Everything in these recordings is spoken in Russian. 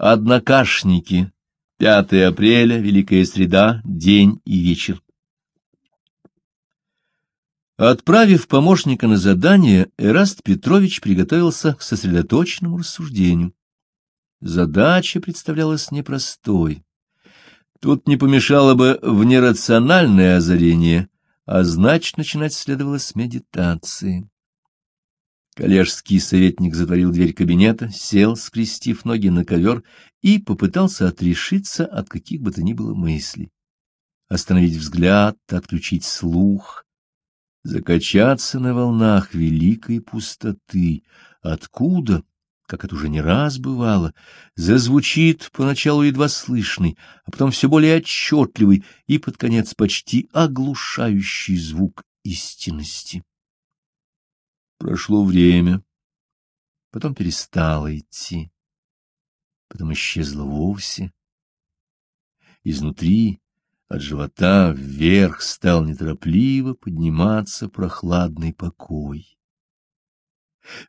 Однокашники. 5 апреля, Великая Среда, день и вечер. Отправив помощника на задание, Эраст Петрович приготовился к сосредоточенному рассуждению. Задача представлялась непростой. Тут не помешало бы внерациональное озарение, а значит, начинать следовало с медитации. Коллежский советник затворил дверь кабинета, сел, скрестив ноги на ковер, и попытался отрешиться от каких бы то ни было мыслей. Остановить взгляд, отключить слух, закачаться на волнах великой пустоты. Откуда, как это уже не раз бывало, зазвучит поначалу едва слышный, а потом все более отчетливый и, под конец, почти оглушающий звук истинности. Прошло время, потом перестало идти, потом исчезло вовсе. Изнутри от живота вверх стал неторопливо подниматься прохладный покой.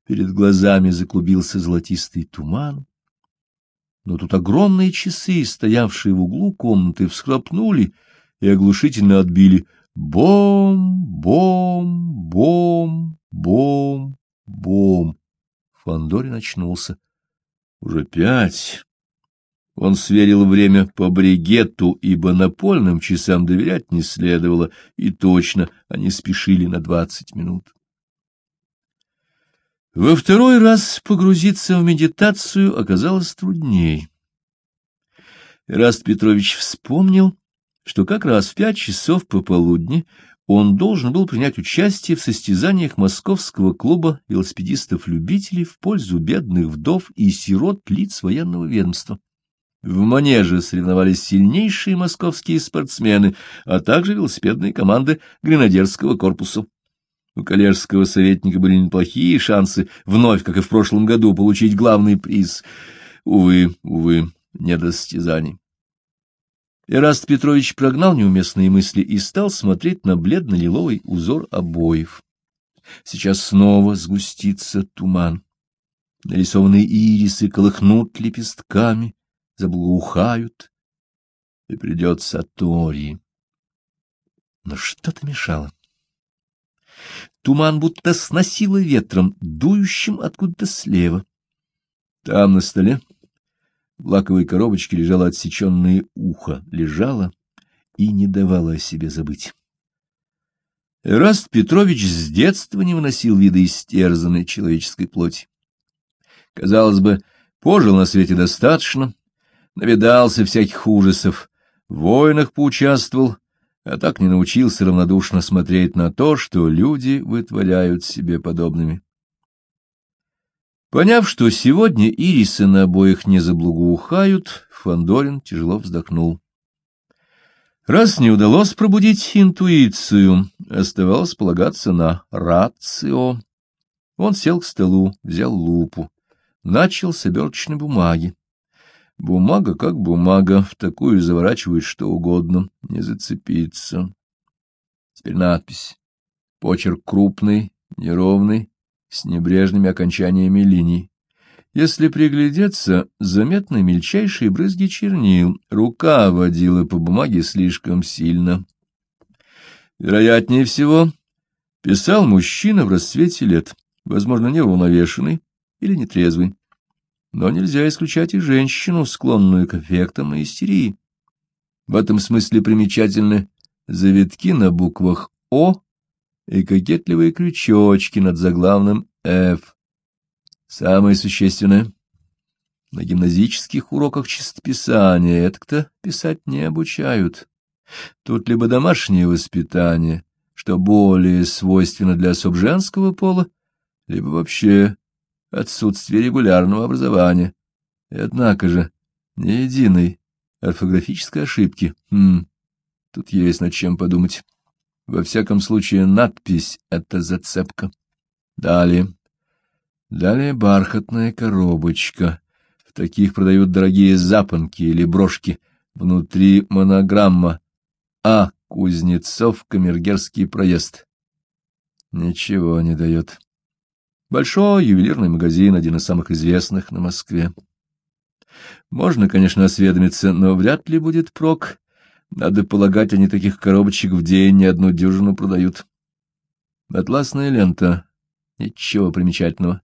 Перед глазами заклубился золотистый туман, но тут огромные часы, стоявшие в углу комнаты, всхрапнули и оглушительно отбили «бом, бом, бом, бом, бом». Фандорин очнулся. Уже пять. Он сверил время по бригетту, ибо напольным часам доверять не следовало, и точно они спешили на двадцать минут. Во второй раз погрузиться в медитацию оказалось трудней. Раст Петрович вспомнил, что как раз в пять часов пополудни он должен был принять участие в состязаниях Московского клуба велосипедистов-любителей в пользу бедных вдов и сирот лиц военного ведомства. В манеже соревновались сильнейшие московские спортсмены, а также велосипедные команды гренадерского корпуса. У коллежского советника были неплохие шансы вновь, как и в прошлом году, получить главный приз. Увы, увы, не до состязаний. Эраст Петрович прогнал неуместные мысли и стал смотреть на бледно-лиловый узор обоев. Сейчас снова сгустится туман. Нарисованные ирисы колыхнут лепестками, заблагоухают, и придет Сатори. Но что-то мешало. Туман будто сносило ветром, дующим откуда-то слева. Там на столе в лаковой коробочке лежало отсеченное ухо, лежало и не давало о себе забыть. Эраст Петрович с детства не выносил вида истерзанной человеческой плоти. Казалось бы, пожил на свете достаточно, навидался всяких ужасов, в войнах поучаствовал, а так не научился равнодушно смотреть на то, что люди вытворяют себе подобными. Поняв, что сегодня ирисы на обоих не заблагоухают, Фандорин тяжело вздохнул. Раз не удалось пробудить интуицию, оставалось полагаться на рацио. Он сел к столу, взял лупу, начал с оберточной бумаги. Бумага как бумага, в такую заворачивают что угодно, не зацепиться. Теперь надпись. Почерк крупный, неровный, с небрежными окончаниями линий. Если приглядеться, заметны мельчайшие брызги чернил, рука водила по бумаге слишком сильно. Вероятнее всего, писал мужчина в расцвете лет, возможно, неуравновешенный или нетрезвый но нельзя исключать и женщину, склонную к эффектам и истерии. В этом смысле примечательны завитки на буквах «О» и кокетливые крючочки над заглавным «Ф». Самое существенное — на гимназических уроках чистописания это-то писать не обучают. Тут либо домашнее воспитание, что более свойственно для особ женского пола, либо вообще отсутствие регулярного образования. И однако же ни единой орфографической ошибки. Хм, тут есть над чем подумать. Во всяком случае, надпись — это зацепка. Далее. Далее бархатная коробочка. В таких продают дорогие запонки или брошки. Внутри монограмма «А. Кузнецов, Камергерский проезд». Ничего не дает. Большой ювелирный магазин, один из самых известных на Москве. Можно, конечно, осведомиться, но вряд ли будет прок. Надо полагать, они таких коробочек в день ни одну дюжину продают. Атласная лента. Ничего примечательного.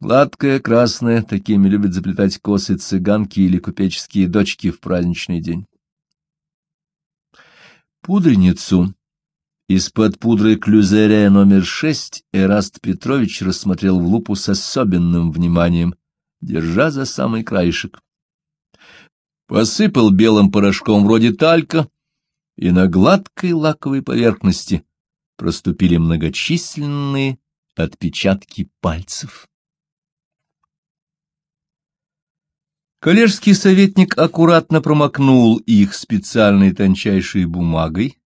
Гладкая, красная, такими любят заплетать косы цыганки или купеческие дочки в праздничный день. Пудреницу из-под пудры клюзеря номер шесть Эраст Петрович рассмотрел в лупу с особенным вниманием, держа за самый краешек. Посыпал белым порошком вроде талька, и на гладкой лаковой поверхности проступили многочисленные отпечатки пальцев. Коллежский советник аккуратно промокнул их специальной тончайшей бумагой,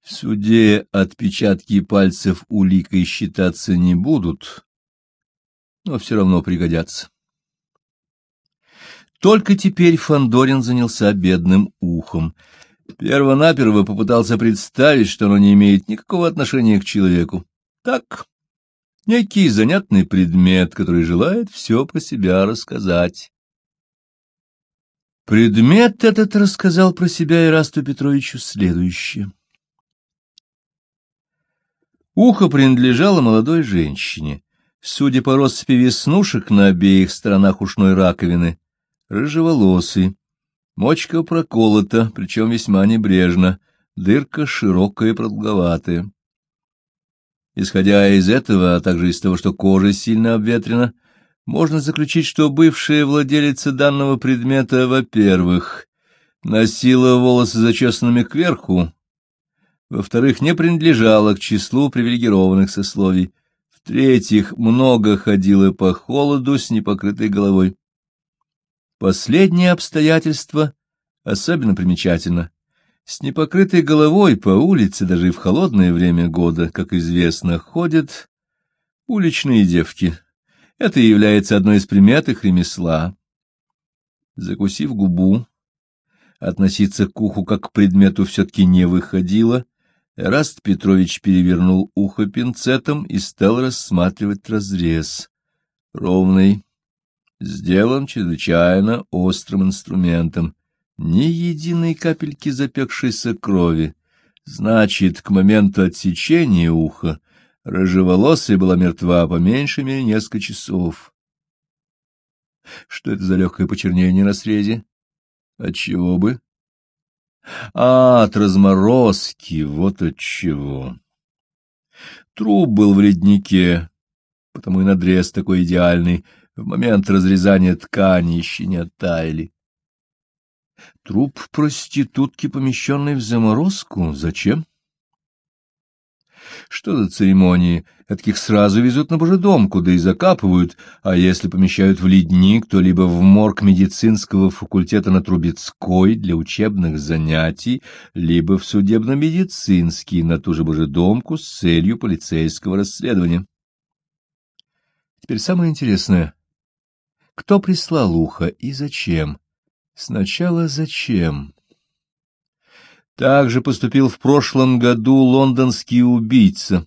в суде отпечатки пальцев уликой считаться не будут, но все равно пригодятся. Только теперь Фандорин занялся бедным ухом. Первонаперво попытался представить, что оно не имеет никакого отношения к человеку. Так, некий занятный предмет, который желает все про себя рассказать. Предмет этот рассказал про себя Ирасту Петровичу следующее. Ухо принадлежало молодой женщине. Судя по россыпи веснушек на обеих сторонах ушной раковины, рыжеволосый. Мочка проколота, причем весьма небрежно, дырка широкая и продолговатая. Исходя из этого, а также из того, что кожа сильно обветрена, можно заключить, что бывшая владелица данного предмета, во-первых, носила волосы зачесанными кверху, во-вторых, не принадлежала к числу привилегированных сословий, в-третьих, много ходила по холоду с непокрытой головой. Последнее обстоятельство особенно примечательно. С непокрытой головой по улице даже в холодное время года, как известно, ходят уличные девки. Это является одной из примет их ремесла. Закусив губу, относиться к уху как к предмету все-таки не выходило, Эраст Петрович перевернул ухо пинцетом и стал рассматривать разрез. Ровный, сделан чрезвычайно острым инструментом, ни единой капельки запекшейся крови. Значит, к моменту отсечения уха рыжеволосая была мертва по меньшей мере несколько часов. Что это за легкое почернение на срезе? Отчего бы? А, от разморозки, вот от чего. Труп был в леднике, потому и надрез такой идеальный. В момент разрезания ткани еще не оттаяли. Труп проститутки, помещенный в заморозку, зачем? Что за церемонии? Таких сразу везут на божедом, куда и закапывают, а если помещают в ледник, то либо в морг медицинского факультета на Трубецкой для учебных занятий, либо в судебно-медицинский на ту же божедомку с целью полицейского расследования. Теперь самое интересное. Кто прислал ухо и зачем? Сначала зачем? Так же поступил в прошлом году лондонский убийца.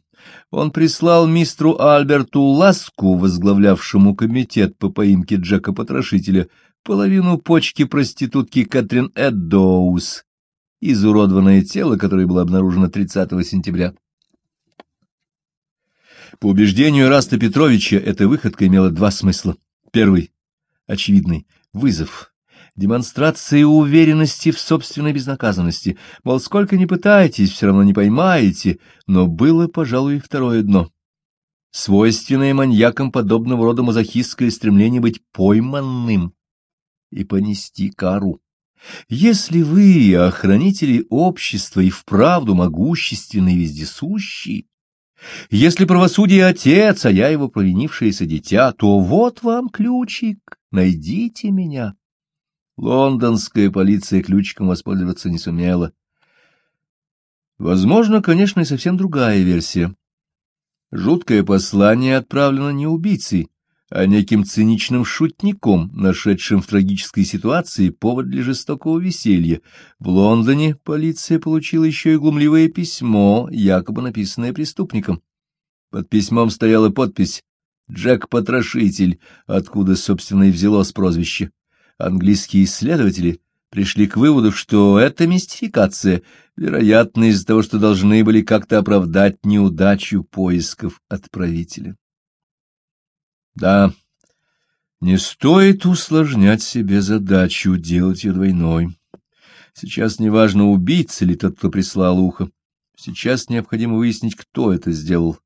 Он прислал мистеру Альберту Ласку, возглавлявшему комитет по поимке Джека-потрошителя, половину почки проститутки Кэтрин Эддоус, изуродованное тело, которое было обнаружено 30 сентября. По убеждению Раста Петровича, эта выходка имела два смысла. Первый — очевидный — вызов демонстрация уверенности в собственной безнаказанности. Мол, сколько ни пытаетесь, все равно не поймаете, но было, пожалуй, второе дно. Свойственное маньякам подобного рода мазохистское стремление быть пойманным и понести кару. Если вы, охранители общества, и вправду могущественные вездесущие, если правосудие отец, а я его провинившееся дитя, то вот вам ключик, найдите меня. Лондонская полиция ключиком воспользоваться не сумела. Возможно, конечно, и совсем другая версия. Жуткое послание отправлено не убийцей, а неким циничным шутником, нашедшим в трагической ситуации повод для жестокого веселья. В Лондоне полиция получила еще и глумливое письмо, якобы написанное преступником. Под письмом стояла подпись «Джек-потрошитель», откуда, собственно, и взялось прозвище. английские исследователи пришли к выводу, что это мистификация, вероятно, из-за того, что должны были как-то оправдать неудачу поисков отправителя. Да, не стоит усложнять себе задачу, делать ее двойной. Сейчас неважно, убийца ли тот, кто прислал ухо. Сейчас необходимо выяснить, кто это сделал.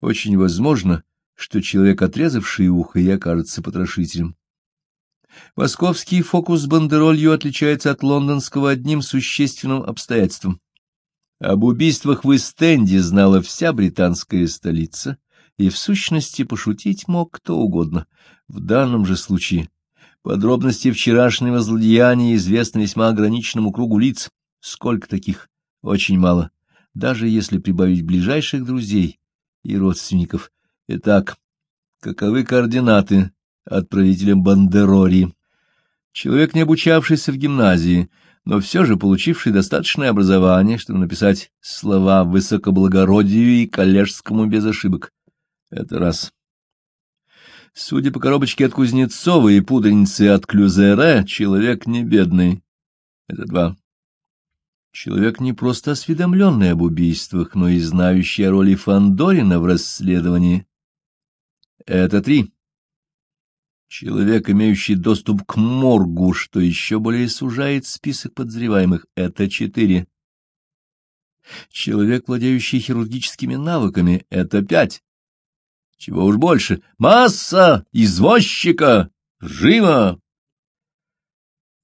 Очень возможно, что человек, отрезавший ухо, и окажется потрошителем. Московский фокус с бандеролью отличается от лондонского одним существенным обстоятельством. Об убийствах в Истенде знала вся британская столица, и в сущности пошутить мог кто угодно. В данном же случае подробности вчерашнего злодеяния известны весьма ограниченному кругу лиц. Сколько таких? Очень мало. Даже если прибавить ближайших друзей и родственников. Итак, каковы координаты отправителем Бандерори. Человек, не обучавшийся в гимназии, но все же получивший достаточное образование, чтобы написать слова высокоблагородию и коллежскому без ошибок. Это раз. Судя по коробочке от Кузнецова и пудреницы от Клюзера, человек не бедный. Это два. Человек не просто осведомленный об убийствах, но и знающий о роли Фандорина в расследовании. Это три. Человек, имеющий доступ к моргу, что еще более сужает список подозреваемых, это четыре. Человек, владеющий хирургическими навыками, это пять. Чего уж больше. Масса! Извозчика! Живо!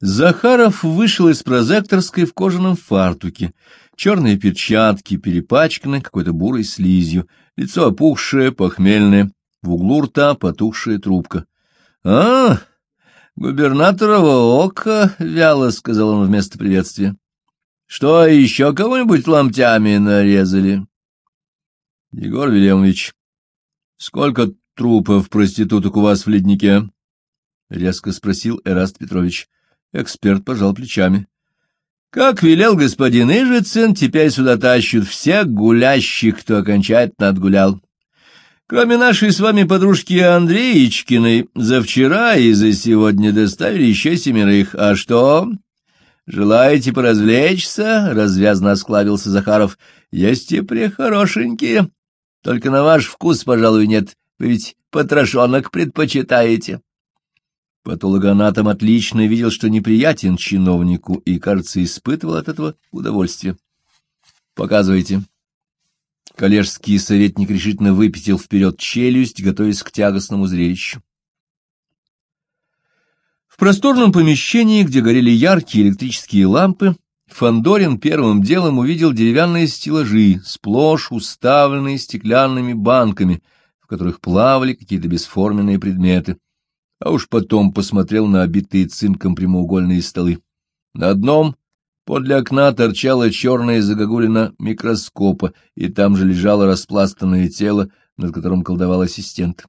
Захаров вышел из прозекторской в кожаном фартуке. Черные перчатки перепачканы какой-то бурой слизью, лицо опухшее, похмельное, в углу рта потухшая трубка. — А, губернаторова око, — вяло сказал он вместо приветствия. — Что, еще кого-нибудь ломтями нарезали? — Егор Вильямович, сколько трупов проституток у вас в леднике? — резко спросил Эраст Петрович. Эксперт пожал плечами. — Как велел господин Ижицын, теперь сюда тащут всех гулящих, кто окончательно отгулял. Кроме нашей с вами подружки Андреечкиной, за вчера и за сегодня доставили еще семерых. А что? Желаете поразвлечься? — развязно осклабился Захаров. — Есть и прехорошенькие. Только на ваш вкус, пожалуй, нет. Вы ведь потрошонок предпочитаете. Патологоанатом отлично видел, что неприятен чиновнику, и, кажется, испытывал от этого удовольствие. — Показывайте. Коллежский советник решительно выпятил вперед челюсть, готовясь к тягостному зрелищу. В просторном помещении, где горели яркие электрические лампы, Фандорин первым делом увидел деревянные стеллажи, сплошь уставленные стеклянными банками, в которых плавали какие-то бесформенные предметы, а уж потом посмотрел на обитые цинком прямоугольные столы. На одном Подле окна торчала черная загогулина микроскопа, и там же лежало распластанное тело, над которым колдовал ассистент.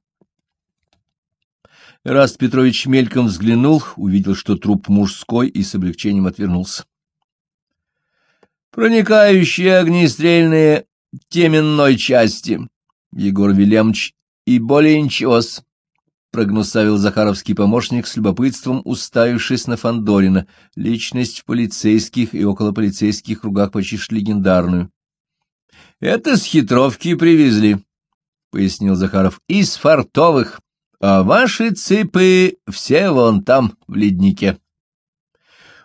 Раст Петрович мельком взглянул, увидел, что труп мужской, и с облегчением отвернулся. «Проникающие огнестрельные теменной части, Егор Вильямович, и более ничего-с прогнусавил захаровский помощник с любопытством, уставившись на Фандорина, личность в полицейских и околополицейских кругах почти легендарную. — Это с хитровки привезли, — пояснил Захаров, — из фартовых, а ваши цыпы все вон там, в леднике.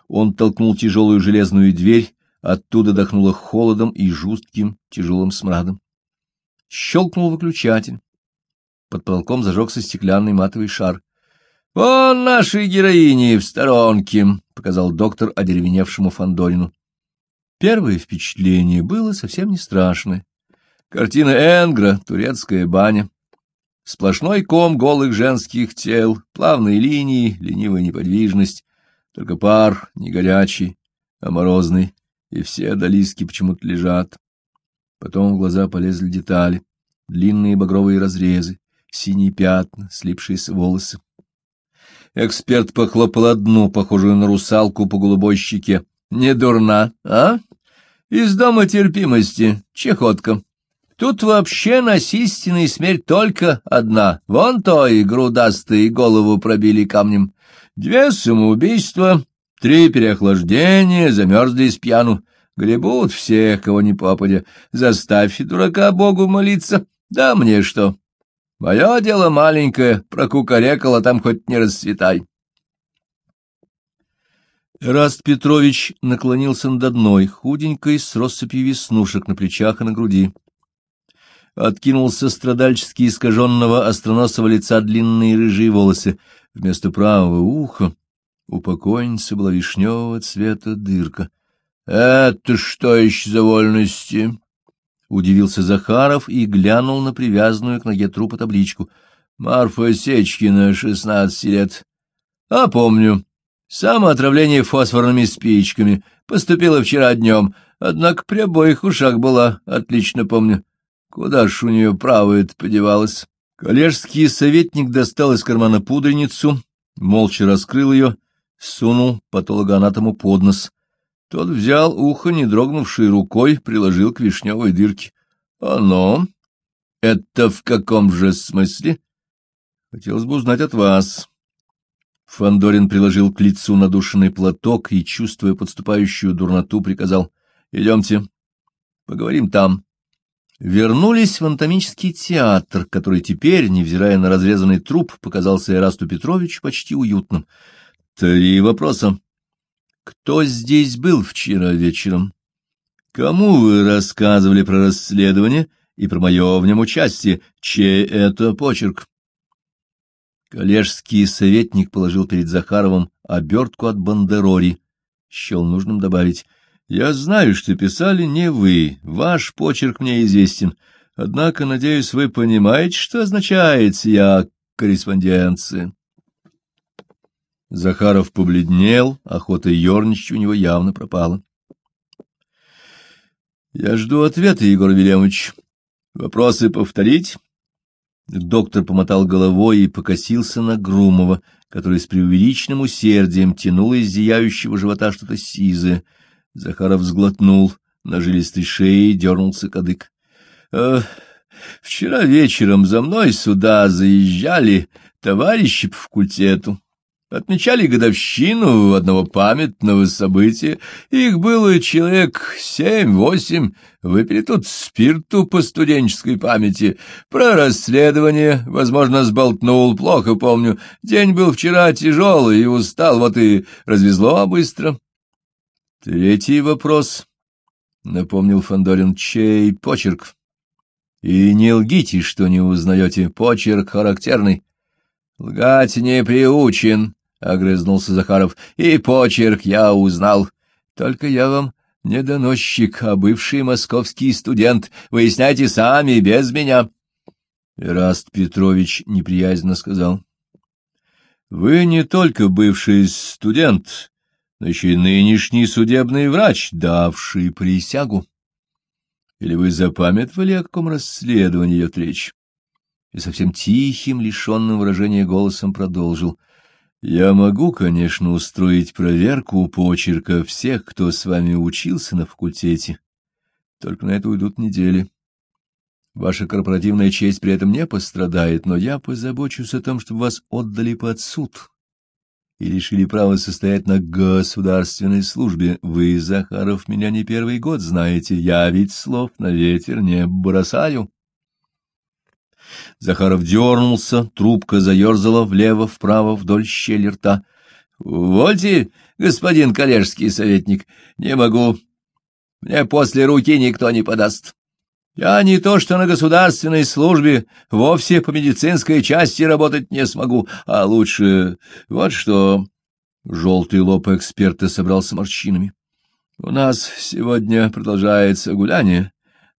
Он толкнул тяжелую железную дверь, оттуда дохнуло холодом и жутким тяжелым смрадом. Щелкнул выключатель. Под потолком зажегся стеклянный матовый шар. — Вон наши героини в сторонке, — показал доктор одеревеневшему Фандорину. Первое впечатление было совсем не страшное. Картина Энгра, турецкая баня. Сплошной ком голых женских тел, плавные линии, ленивая неподвижность. Только пар не горячий, а морозный, и все одолиски почему-то лежат. Потом в глаза полезли детали, длинные багровые разрезы, синие пятна, слипшиеся волосы. Эксперт похлопал одну, похожую на русалку по голубой щеке. — Не дурна, а? Из дома терпимости, чехотка. Тут вообще насильственная смерть только одна. Вон той грудастой голову пробили камнем. Две самоубийства, три переохлаждения, замерзли с пьяну. Гребут всех, кого не попадя. Заставь дурака Богу молиться. Да мне что? Мое дело маленькое, прокукарекало, там хоть не расцветай. Раст Петрович наклонился над одной, худенькой, с россыпью веснушек на плечах и на груди. Откинулся страдальчески искаженного остроносого лица длинные рыжие волосы. Вместо правого уха у покойницы была вишневого цвета дырка. — Это что еще за вольности? — удивился Захаров и глянул на привязанную к ноге трупа табличку. — Марфа Сечкина, шестнадцать лет. — А помню. Самоотравление фосфорными спичками. Поступило вчера днем, однако при обоих ушах была, отлично помню. Куда ж у нее правая-то подевалась? Коллежский советник достал из кармана пудреницу, молча раскрыл ее, сунул патологоанатому под нос. Тот взял ухо, не дрогнувшей рукой, приложил к вишневой дырке. — Оно? Это в каком же смысле? — Хотелось бы узнать от вас. Фандорин приложил к лицу надушенный платок и, чувствуя подступающую дурноту, приказал «Идемте, поговорим там». Вернулись в анатомический театр, который теперь, невзирая на разрезанный труп, показался Эрасту Петрович почти уютным. Три вопроса. Кто здесь был вчера вечером? Кому вы рассказывали про расследование и про мое в нем участие? Чей это почерк? Коллежский советник положил перед Захаровым обертку от бандерори. Счел нужным добавить. «Я знаю, что писали не вы. Ваш почерк мне известен. Однако, надеюсь, вы понимаете, что означает сия корреспонденция». Захаров побледнел, охота ерничать у него явно пропала. — Я жду ответа, Егор Вильямович. Вопросы повторить? Доктор помотал головой и покосился на Грумова, который с преувеличенным усердием тянул из зияющего живота что-то сизое. Захаров сглотнул, на жилистой шее дернулся кадык. «Э, — Вчера вечером за мной сюда заезжали товарищи по факультету. Отмечали годовщину одного памятного события. Их было человек семь-восемь. Выпили тут спирту по студенческой памяти. Про расследование, возможно, сболтнул, плохо помню. День был вчера тяжелый и устал, вот и развезло быстро. Третий вопрос, — напомнил Фандорин, — чей почерк? И не лгите, что не узнаете, почерк характерный. Лгать не приучен, — огрызнулся Захаров, — и почерк я узнал. Только я вам не доносчик, а бывший московский студент. Выясняйте сами, без меня. Ираст Петрович неприязненно сказал. — Вы не только бывший студент, но еще и нынешний судебный врач, давший присягу. Или вы запамятовали, о каком расследовании идет речь? И совсем тихим, лишенным выражения голосом продолжил — я могу, конечно, устроить проверку почерка всех, кто с вами учился на факультете. Только на это уйдут недели. Ваша корпоративная честь при этом не пострадает, но я позабочусь о том, чтобы вас отдали под суд и лишили права состоять на государственной службе. Вы, Захаров, меня не первый год знаете, я ведь слов на ветер не бросаю. Захаров дернулся, трубка заерзала влево-вправо вдоль щели рта. — Вольте, господин коллежский советник, не могу. Мне после руки никто не подаст. Я не то что на государственной службе, вовсе по медицинской части работать не смогу, а лучше вот что... Желтый лоб эксперта собрался морщинами. У нас сегодня продолжается гуляние.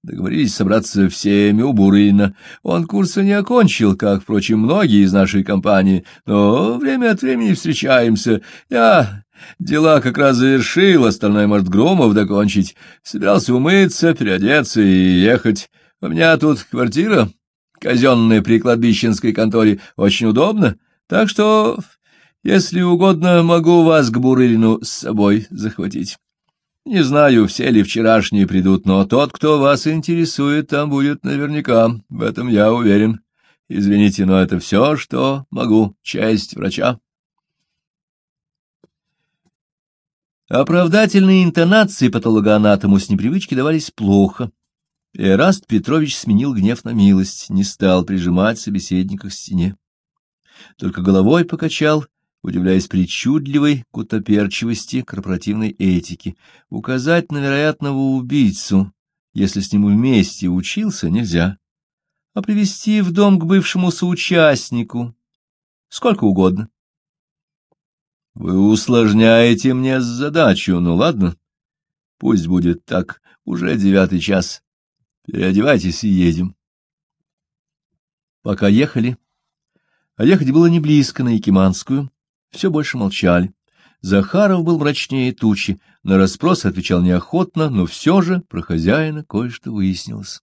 Договорились собраться всеми у Бурына. Он курса не окончил, как, впрочем, многие из нашей компании, но время от времени встречаемся. Я дела как раз завершил, остальное, может, Громов докончить. Собирался умыться, переодеться и ехать. У меня тут квартира казенная при кладбищенской конторе, очень удобно, так что, если угодно, могу вас к Бурылину с собой захватить. Не знаю, все ли вчерашние придут, но тот, кто вас интересует, там будет наверняка, в этом я уверен. Извините, но это все, что могу, честь врача. Оправдательные интонации патологоанатому с непривычки давались плохо. Эраст Петрович сменил гнев на милость, не стал прижимать собеседника к стене. Только головой покачал, удивляясь причудливой кутоперчивости корпоративной этики. Указать на вероятного убийцу, если с ним вместе учился, нельзя. А привести в дом к бывшему соучастнику сколько угодно. Вы усложняете мне задачу, ну ладно. Пусть будет так, уже девятый час. Переодевайтесь и едем. Пока ехали, а ехать было не близко на Якиманскую, все больше молчали. Захаров был мрачнее тучи, на расспрос отвечал неохотно, но все же про хозяина кое-что выяснилось.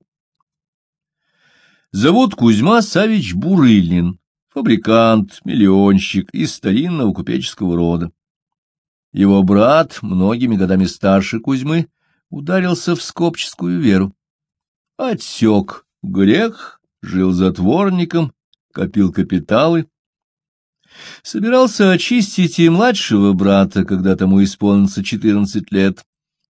Зовут Кузьма Савич Бурылин, фабрикант, миллионщик из старинного купеческого рода. Его брат, многими годами старше Кузьмы, ударился в скопческую веру. Отсек грех, жил затворником, копил капиталы. Собирался очистить и младшего брата, когда тому исполнится четырнадцать лет.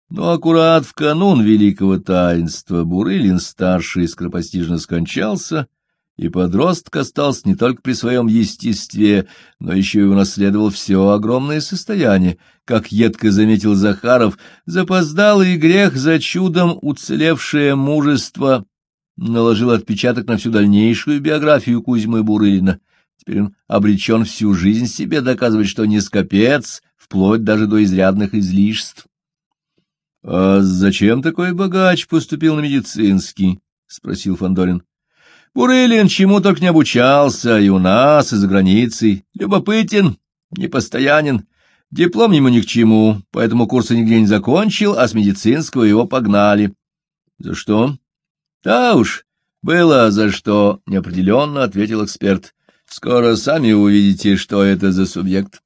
Но аккурат в канун великого таинства Бурылин-старший скоропостижно скончался — и подросток остался не только при своем естестве, но еще и унаследовал все огромное состояние. Как едко заметил Захаров, запоздалый грех за чудом уцелевшее мужество наложил отпечаток на всю дальнейшую биографию Кузьмы Бурылина. Теперь он обречен всю жизнь себе доказывать, что не скопец, вплоть даже до изрядных излишеств. — А зачем такой богач поступил на медицинский? — спросил Фандорин. Бурылин чему только не обучался, и у нас, и за границей. Любопытен, непостоянен. Диплом ему ни к чему, поэтому курсы нигде не закончил, а с медицинского его погнали. За что? Да уж, было за что, неопределенно ответил эксперт. Скоро сами увидите, что это за субъект.